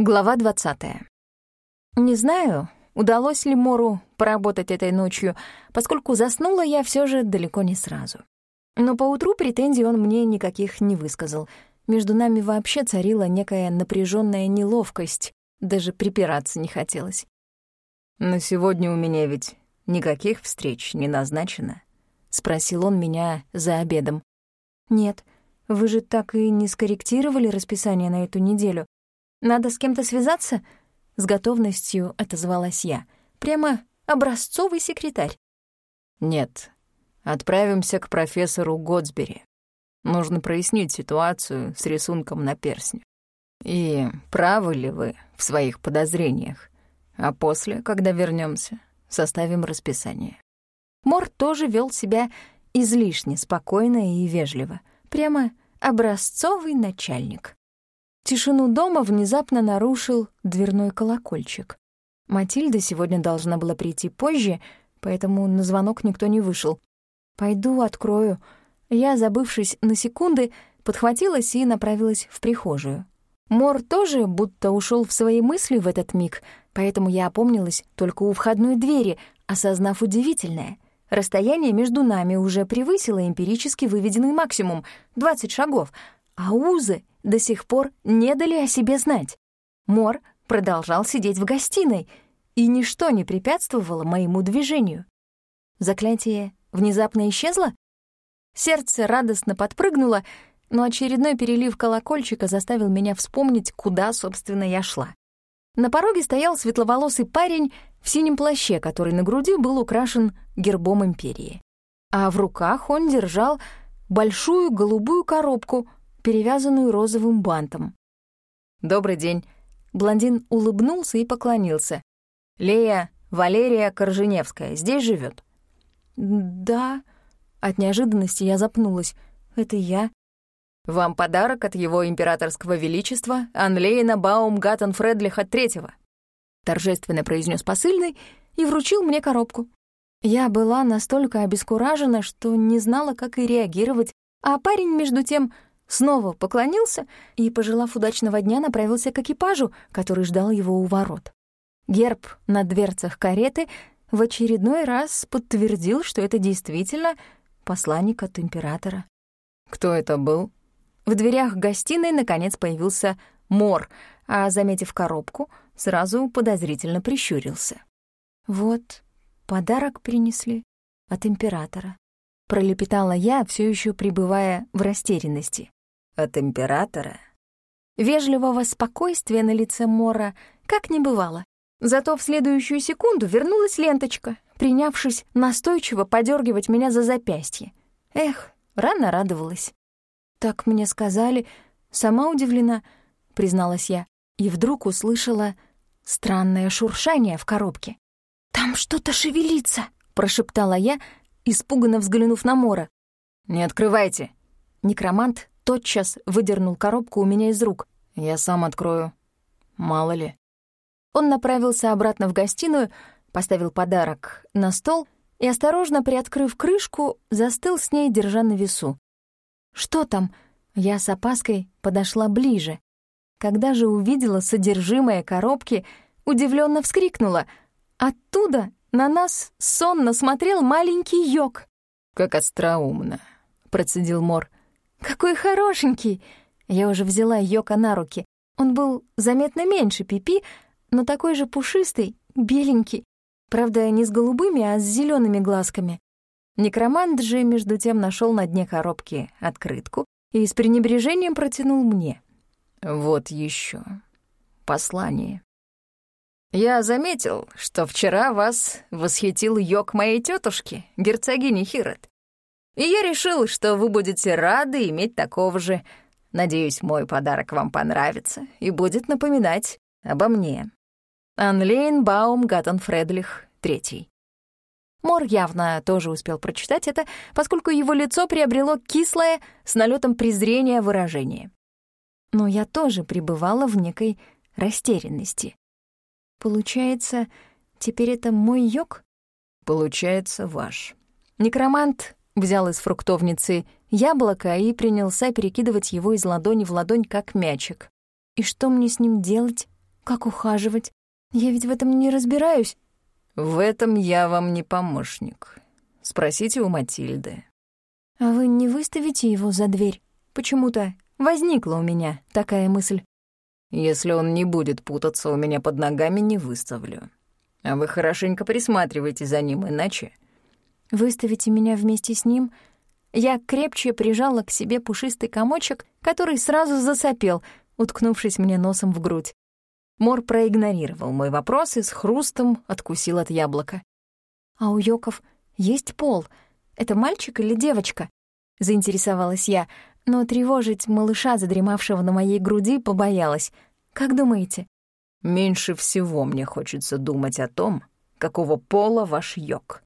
Глава 20. Не знаю, удалось ли Мору поработать этой ночью, поскольку заснула я все же далеко не сразу. Но поутру претензий он мне никаких не высказал. Между нами вообще царила некая напряженная неловкость, даже припираться не хотелось. «На сегодня у меня ведь никаких встреч не назначено?» — спросил он меня за обедом. «Нет, вы же так и не скорректировали расписание на эту неделю. Надо с кем-то связаться?» С готовностью отозвалась я. Прямо образцовый секретарь. «Нет. Отправимся к профессору Годсбери. Нужно прояснить ситуацию с рисунком на персне. И правы ли вы в своих подозрениях? А после, когда вернемся, составим расписание». Мор тоже вел себя излишне спокойно и вежливо. Прямо образцовый начальник. Тишину дома внезапно нарушил дверной колокольчик. Матильда сегодня должна была прийти позже, поэтому на звонок никто не вышел. «Пойду открою». Я, забывшись на секунды, подхватилась и направилась в прихожую. Мор тоже будто ушел в свои мысли в этот миг, поэтому я опомнилась только у входной двери, осознав удивительное. Расстояние между нами уже превысило эмпирически выведенный максимум — 20 шагов, а узы до сих пор не дали о себе знать. Мор продолжал сидеть в гостиной, и ничто не препятствовало моему движению. Заклятие внезапно исчезло? Сердце радостно подпрыгнуло, но очередной перелив колокольчика заставил меня вспомнить, куда, собственно, я шла. На пороге стоял светловолосый парень в синем плаще, который на груди был украшен гербом империи. А в руках он держал большую голубую коробку — перевязанную розовым бантом. «Добрый день». Блондин улыбнулся и поклонился. «Лея Валерия Корженевская здесь живет? «Да». От неожиданности я запнулась. «Это я». «Вам подарок от его императорского величества Анлейна Баумгаттен Фредлиха Третьего», торжественно произнес посыльный и вручил мне коробку. Я была настолько обескуражена, что не знала, как и реагировать, а парень, между тем, снова поклонился и, пожелав удачного дня, направился к экипажу, который ждал его у ворот. Герб на дверцах кареты в очередной раз подтвердил, что это действительно посланник от императора. «Кто это был?» В дверях гостиной, наконец, появился Мор, а, заметив коробку, сразу подозрительно прищурился. «Вот, подарок принесли от императора», — пролепетала я, все еще пребывая в растерянности. От императора? Вежливого спокойствия на лице Мора как не бывало. Зато в следующую секунду вернулась ленточка, принявшись настойчиво подергивать меня за запястье. Эх, рано радовалась. «Так мне сказали, сама удивлена», — призналась я, и вдруг услышала странное шуршание в коробке. «Там что-то шевелится», — прошептала я, испуганно взглянув на Мора. «Не открывайте!» Некромант тотчас выдернул коробку у меня из рук. «Я сам открою. Мало ли». Он направился обратно в гостиную, поставил подарок на стол и, осторожно приоткрыв крышку, застыл с ней, держа на весу. «Что там?» Я с опаской подошла ближе. Когда же увидела содержимое коробки, удивленно вскрикнула. Оттуда на нас сонно смотрел маленький йог. «Как остроумно», — процедил Мор. «Какой хорошенький!» Я уже взяла Йока на руки. Он был заметно меньше Пипи, но такой же пушистый, беленький. Правда, не с голубыми, а с зелеными глазками. Некромант же, между тем, нашел на дне коробки открытку и с пренебрежением протянул мне. «Вот еще послание. Я заметил, что вчера вас восхитил йог моей тетушки, герцогини Хирот. И я решил, что вы будете рады иметь такого же. Надеюсь, мой подарок вам понравится и будет напоминать обо мне. Анлейн Баум Гаттен Фредлих, третий. Мор явно тоже успел прочитать это, поскольку его лицо приобрело кислое с налетом презрения выражение. Но я тоже пребывала в некой растерянности. Получается, теперь это мой йог? Получается, ваш. Некромант Взял из фруктовницы яблоко и принялся перекидывать его из ладони в ладонь, как мячик. И что мне с ним делать? Как ухаживать? Я ведь в этом не разбираюсь. В этом я вам не помощник. Спросите у Матильды. А вы не выставите его за дверь? Почему-то возникла у меня такая мысль. Если он не будет путаться у меня под ногами, не выставлю. А вы хорошенько присматривайте за ним, иначе... Выставите меня вместе с ним? Я крепче прижала к себе пушистый комочек, который сразу засопел, уткнувшись мне носом в грудь. Мор проигнорировал мой вопрос и с хрустом откусил от яблока. «А у Йоков есть пол. Это мальчик или девочка?» — заинтересовалась я, но тревожить малыша, задремавшего на моей груди, побоялась. «Как думаете?» «Меньше всего мне хочется думать о том, какого пола ваш Йок».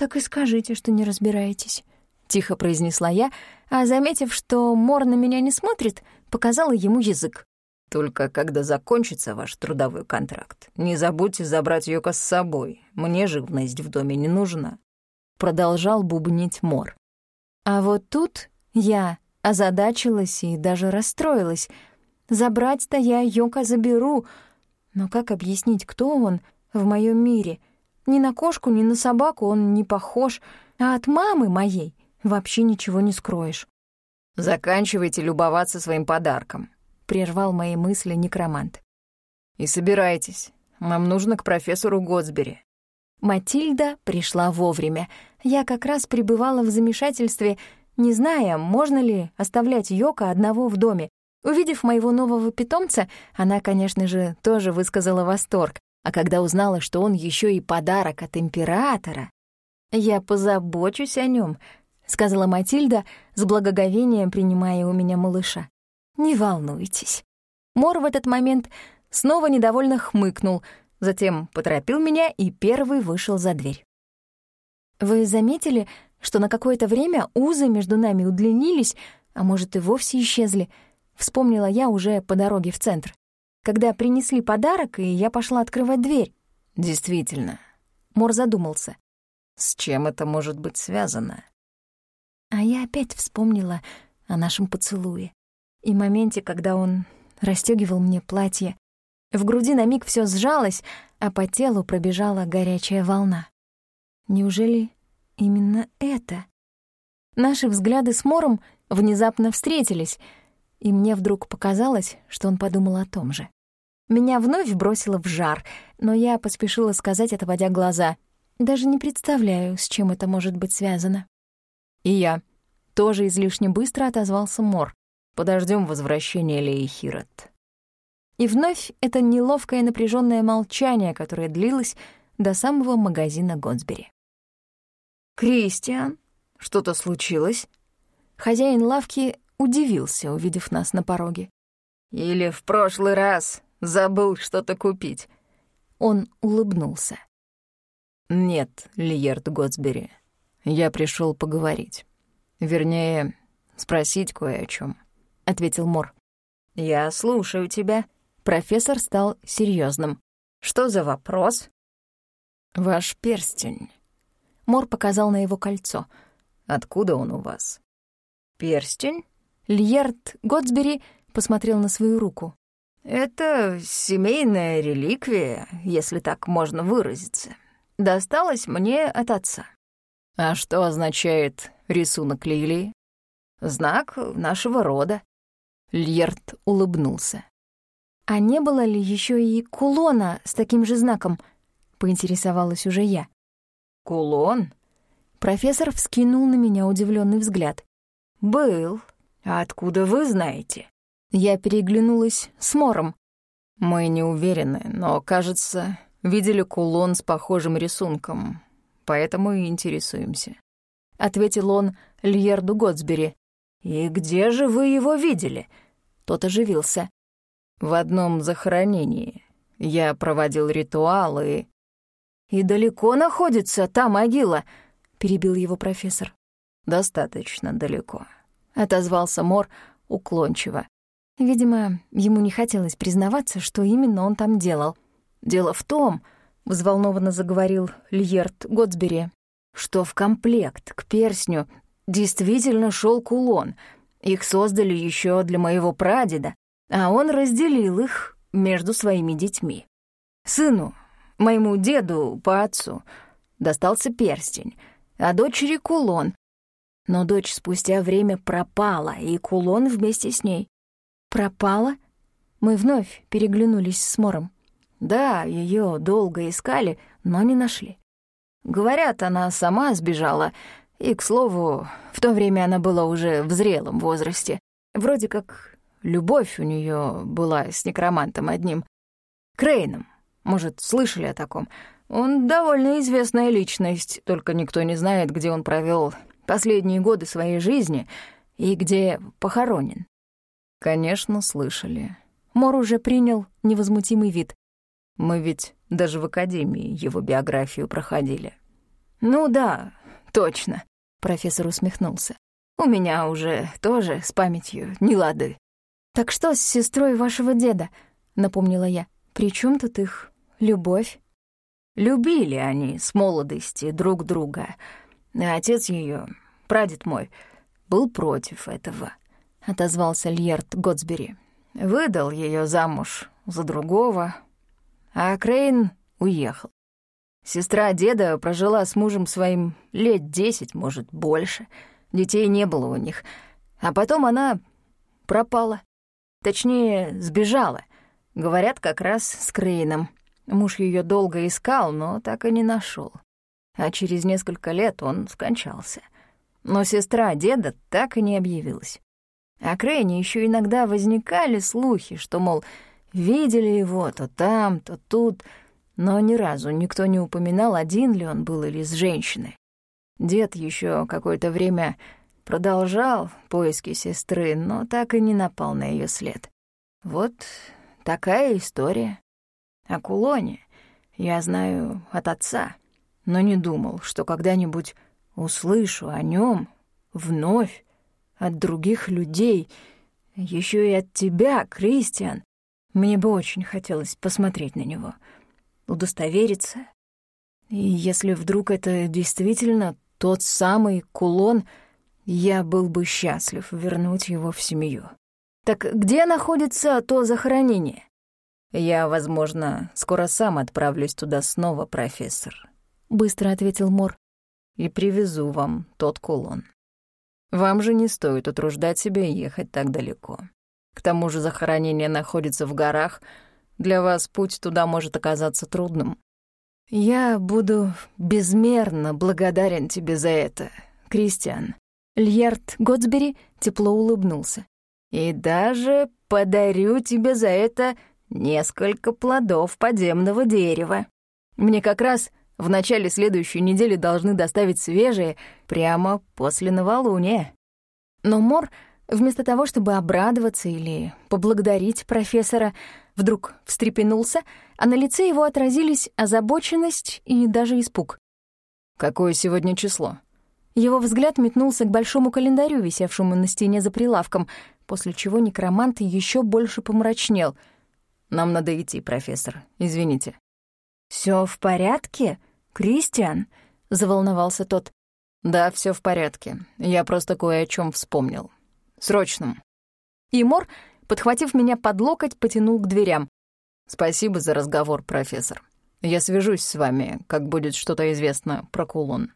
«Так и скажите, что не разбираетесь», — тихо произнесла я, а, заметив, что Мор на меня не смотрит, показала ему язык. Только когда закончится ваш трудовой контракт, не забудьте забрать Йока с собой. Мне живность в доме не нужна. Продолжал бубнить Мор. А вот тут я озадачилась и даже расстроилась. Забрать-то я Йока заберу, но как объяснить, кто он в моем мире? Ни на кошку, ни на собаку он не похож, а от мамы моей вообще ничего не скроешь. Заканчивайте любоваться своим подарком, прервал мои мысли некромант. «И собирайтесь, нам нужно к профессору Готсбери». Матильда пришла вовремя. Я как раз пребывала в замешательстве, не зная, можно ли оставлять Йока одного в доме. Увидев моего нового питомца, она, конечно же, тоже высказала восторг, а когда узнала, что он еще и подарок от императора... «Я позабочусь о нем, сказала Матильда, с благоговением принимая у меня малыша. Не волнуйтесь. Мор в этот момент снова недовольно хмыкнул, затем поторопил меня и первый вышел за дверь. Вы заметили, что на какое-то время узы между нами удлинились, а может и вовсе исчезли? Вспомнила я уже по дороге в центр. Когда принесли подарок, и я пошла открывать дверь. Действительно. Мор задумался. С чем это может быть связано? А я опять вспомнила о нашем поцелуе и моменте, когда он расстёгивал мне платье. В груди на миг всё сжалось, а по телу пробежала горячая волна. Неужели именно это? Наши взгляды с Мором внезапно встретились, и мне вдруг показалось, что он подумал о том же. Меня вновь бросило в жар, но я поспешила сказать, отводя глаза. Даже не представляю, с чем это может быть связано. И я. Тоже излишне быстро отозвался Мор. Подождем возвращения Леи. И вновь это неловкое напряженное молчание, которое длилось до самого магазина Гонсбери. «Кристиан, что-то случилось?» Хозяин лавки удивился, увидев нас на пороге. «Или в прошлый раз забыл что-то купить?» Он улыбнулся. «Нет, Лиерт Готсбери, я пришел поговорить. Вернее, спросить кое о чем ответил Мор. «Я слушаю тебя». Профессор стал серьезным. «Что за вопрос?» «Ваш перстень». Мор показал на его кольцо. «Откуда он у вас?» «Перстень?» Льерт Готсбери посмотрел на свою руку. «Это семейная реликвия, если так можно выразиться. Досталась мне от отца». «А что означает рисунок лилии?» «Знак нашего рода». Льерт улыбнулся. «А не было ли еще и кулона с таким же знаком?» — поинтересовалась уже я. «Кулон?» Профессор вскинул на меня удивленный взгляд. «Был. А откуда вы знаете?» Я переглянулась с Мором. «Мы не уверены, но, кажется, видели кулон с похожим рисунком, поэтому и интересуемся», — ответил он Льерду Готсбери. «И где же вы его видели?» Тот оживился. «В одном захоронении. Я проводил ритуал и...» «И далеко находится та могила?» — перебил его профессор. «Достаточно далеко», — отозвался Мор уклончиво. Видимо, ему не хотелось признаваться, что именно он там делал. «Дело в том», — взволнованно заговорил Льерт Готсбери, «что в комплект к перстню действительно шел кулон. Их создали еще для моего прадеда, а он разделил их между своими детьми. Сыну, моему деду по отцу, достался перстень, а дочери — кулон. Но дочь спустя время пропала, и кулон вместе с ней. Пропала? Мы вновь переглянулись с Мором. Да, ее долго искали, но не нашли. Говорят, она сама сбежала, и, к слову, в то время она была уже в зрелом возрасте. Вроде как любовь у нее была с некромантом одним. Крейном. Может, слышали о таком? Он довольно известная личность, только никто не знает, где он провел последние годы своей жизни и где похоронен. Конечно, слышали. Мор уже принял невозмутимый вид. Мы ведь даже в академии его биографию проходили. Ну да, точно, профессор усмехнулся. У меня уже тоже с памятью не лады. Так что с сестрой вашего деда? напомнила я. При чем тут их любовь? Любили они с молодости друг друга. А отец ее, прадед мой, был против этого, отозвался Льерт Готсбери. Выдал ее замуж за другого, а Крейн уехал. Сестра деда прожила с мужем своим лет десять, может, больше. Детей не было у них. А потом она пропала. Точнее, сбежала. Говорят, как раз с Крейном. Муж ее долго искал, но так и не нашел. А через несколько лет он скончался. Но сестра деда так и не объявилась. О Крейне еще иногда возникали слухи, что, мол, видели его то там, то тут — но ни разу никто не упоминал, один ли он был или с женщиной. Дед еще какое-то время продолжал поиски сестры, но так и не напал на ее след. Вот такая история. О кулоне я знаю от отца, но не думал, что когда-нибудь услышу о нем вновь от других людей, еще и от тебя, Кристиан. Мне бы очень хотелось посмотреть на него — удостовериться. И если вдруг это действительно тот самый кулон, я был бы счастлив вернуть его в семью. Так где находится то захоронение? Я, возможно, скоро сам отправлюсь туда снова, профессор. Быстро ответил Мор. И привезу вам тот кулон. Вам же не стоит утруждать себя и ехать так далеко. К тому же захоронение находится в горах — для вас путь туда может оказаться трудным. Я буду безмерно благодарен тебе за это, Кристиан. Льерт Готсбери тепло улыбнулся. И даже подарю тебе за это несколько плодов подземного дерева. Мне как раз в начале следующей недели должны доставить свежие прямо после новолуния. Но Мор, вместо того, чтобы обрадоваться или поблагодарить профессора, Вдруг встрепенулся, а на лице его отразились озабоченность и даже испуг. «Какое сегодня число?» Его взгляд метнулся к большому календарю, висевшему на стене за прилавком, после чего некромант еще больше помрачнел. «Нам надо идти, профессор. Извините». Все в порядке, Кристиан?» — заволновался тот. «Да, все в порядке. Я просто кое о чем вспомнил. Срочном». И Мор подхватив меня под локоть, потянул к дверям. «Спасибо за разговор, профессор. Я свяжусь с вами, как будет что-то известно про кулон».